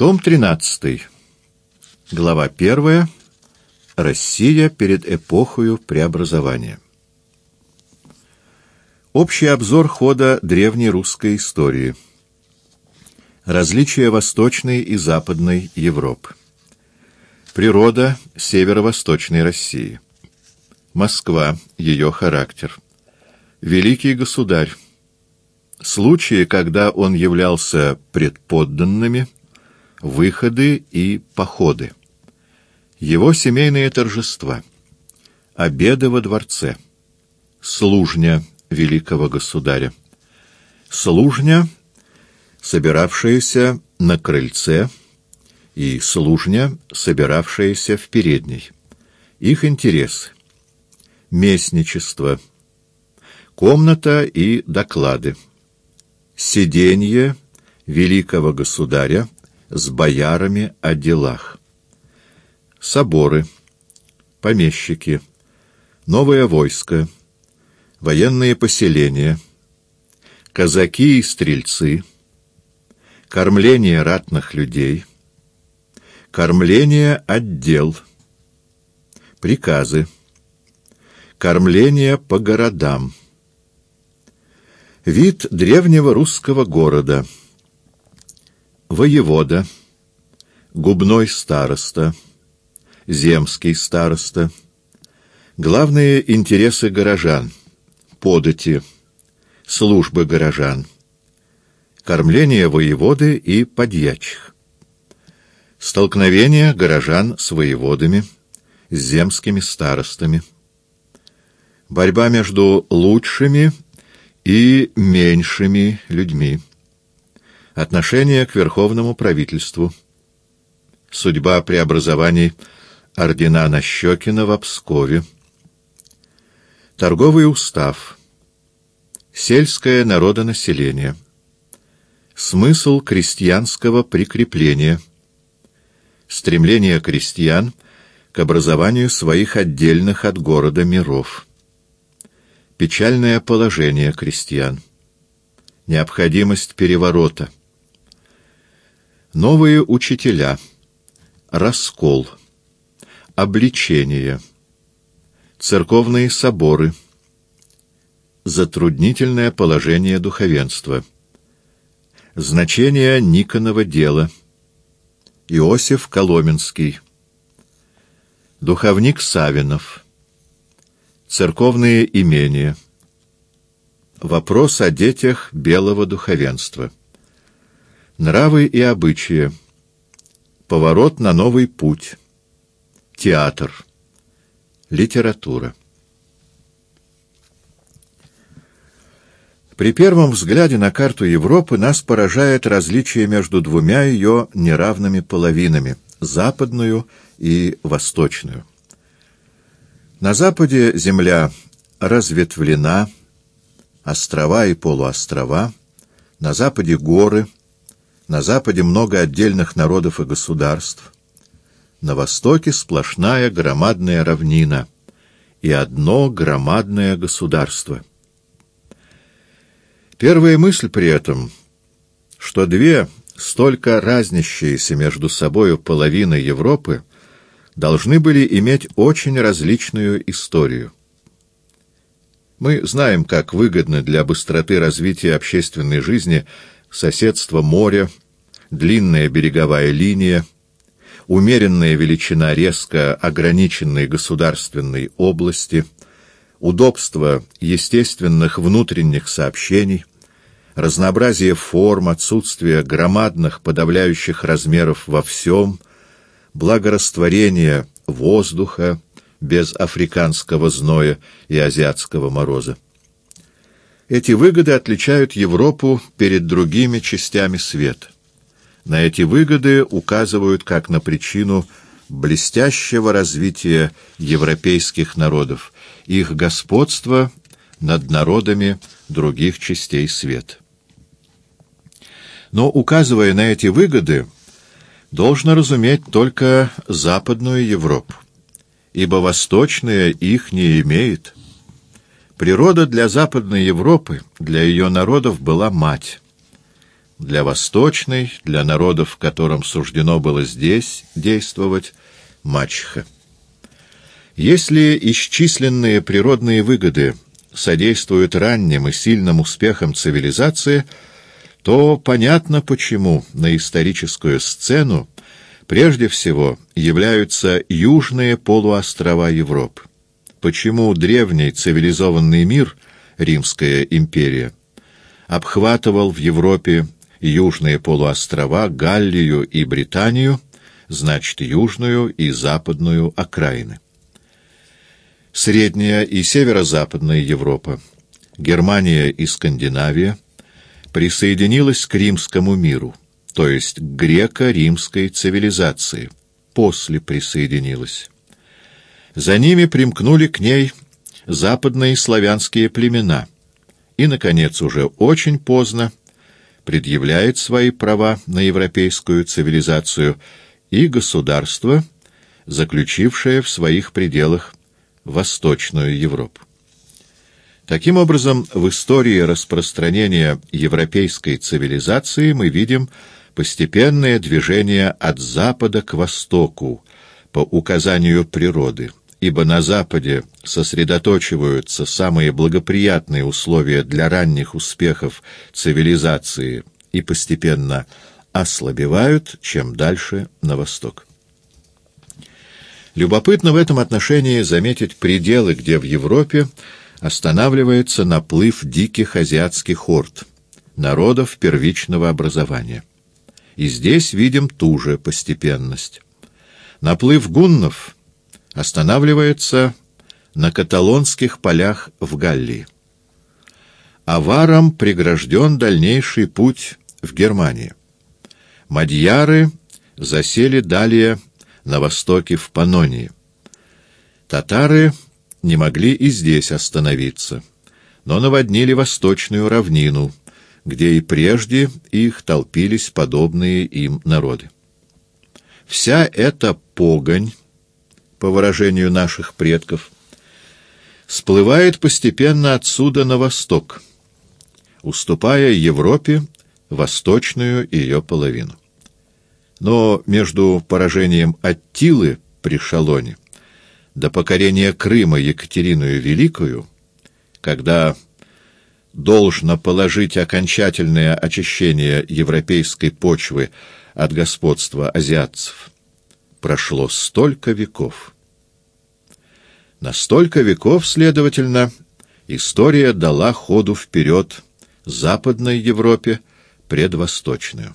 Том 13. Глава 1. Россия перед эпохою преобразования. Общий обзор хода древней русской истории. Различия Восточной и Западной Европы. Природа северо-восточной России. Москва, ее характер. Великий государь. Случаи, когда он являлся предподданными – выходы и походы. Его семейные торжества. Обеды во дворце. Служня великого государя. Служня, собиравшаяся на крыльце, и служня, собиравшаяся в передней. Их интерес. Местничество. Комната и доклады. Сиденье великого государя с боярами о делах. Соборы, помещики, новое войско, военные поселения, казаки и стрельцы, кормление ратных людей, кормление отдел, приказы, кормление по городам, вид древнего русского города — воевода, губной староста, земский староста, главные интересы горожан, подати, службы горожан, кормление воеводы и подьячих, столкновение горожан с воеводами, с земскими старостами, борьба между лучшими и меньшими людьми, Отношение к верховному правительству. Судьба преобразований ордена Нащекина в Пскове. Торговый устав. Сельское народонаселение. Смысл крестьянского прикрепления. Стремление крестьян к образованию своих отдельных от города миров. Печальное положение крестьян. Необходимость переворота. Новые учителя. Раскол. Обличение. Церковные соборы. Затруднительное положение духовенства. Значение Никонова дела. Иосиф Коломенский. Духовник Савинов. Церковные имения. Вопрос о детях белого духовенства. Нравы и обычаи. Поворот на новый путь. Театр. Литература. При первом взгляде на карту Европы нас поражает различие между двумя ее неравными половинами — западную и восточную. На западе земля разветвлена, острова и полуострова, на западе горы — на западе много отдельных народов и государств. На востоке сплошная громадная равнина и одно громадное государство. Первая мысль при этом, что две столько разнящиеся между собою половины Европы должны были иметь очень различную историю. Мы знаем, как выгодно для быстроты развития общественной жизни соседство моря, длинная береговая линия, умеренная величина резко ограниченной государственной области, удобство естественных внутренних сообщений, разнообразие форм, отсутствие громадных подавляющих размеров во всем, благорастворение воздуха без африканского зноя и азиатского мороза. Эти выгоды отличают Европу перед другими частями света. На эти выгоды указывают как на причину блестящего развития европейских народов, их господства над народами других частей света. Но, указывая на эти выгоды, должно разуметь только Западную Европу, ибо Восточная их не имеет – Природа для Западной Европы, для ее народов была мать. Для восточной, для народов, которым суждено было здесь действовать, мачеха. Если исчисленные природные выгоды содействуют ранним и сильным успехам цивилизации, то понятно, почему на историческую сцену прежде всего являются южные полуострова Европы. Почему древний цивилизованный мир, Римская империя, обхватывал в Европе южные полуострова, Галлию и Британию, значит, южную и западную окраины. Средняя и северо-западная Европа, Германия и Скандинавия присоединилась к римскому миру, то есть к греко-римской цивилизации, после присоединилась. За ними примкнули к ней западные славянские племена, и, наконец, уже очень поздно предъявляет свои права на европейскую цивилизацию и государство, заключившее в своих пределах Восточную Европу. Таким образом, в истории распространения европейской цивилизации мы видим постепенное движение от запада к востоку по указанию природы, ибо на западе сосредоточиваются самые благоприятные условия для ранних успехов цивилизации и постепенно ослабевают, чем дальше на восток. Любопытно в этом отношении заметить пределы, где в Европе останавливается наплыв диких азиатских орд, народов первичного образования. И здесь видим ту же постепенность. Наплыв гуннов останавливается на каталонских полях в Галлии. Аварам прегражден дальнейший путь в Германию. Мадьяры засели далее на востоке в Панонии. Татары не могли и здесь остановиться, но наводнили восточную равнину, где и прежде их толпились подобные им народы. Вся эта погонь, по выражению наших предков, сплывает постепенно отсюда на восток, уступая Европе восточную ее половину. Но между поражением Аттилы при Шалоне до покорения Крыма Екатериною Великую, когда должно положить окончательное очищение европейской почвы от господства азиатцев, прошло столько веков. На столько веков, следовательно, история дала ходу вперед Западной Европе предвосточную.